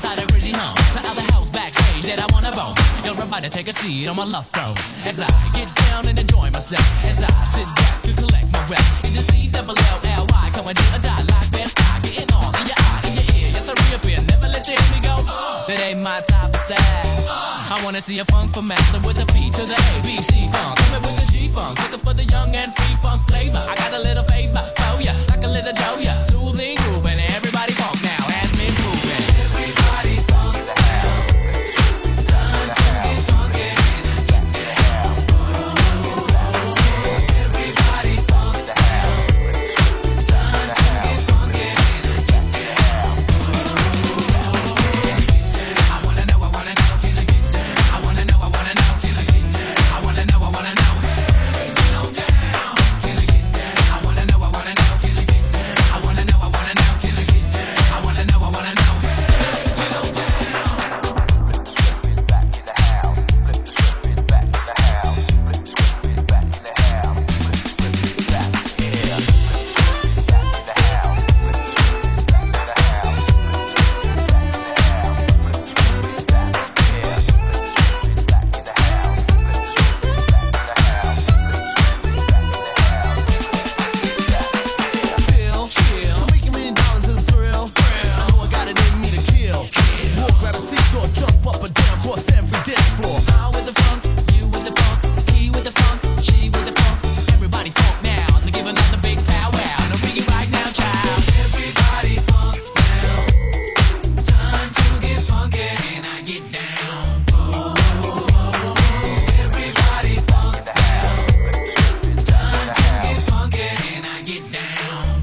was I'd original to other house backstage that I wanna bone. You're about to take a seat on my love throne as I get down and enjoy myself. As I sit back to collect my rep in the C double L L Y, coming and a die like best I getting all in your eye, in your ear. Yes, I reappear, never let you hear me go. That ain't my type of style. I wanna see a funk for master with a P to the ABC funk. Coming with the G funk, looking for the young and free funk flavor. I got a little favor, oh, for ya, like a little Joe, yeah. Everybody funk. Time to get funky. I get down?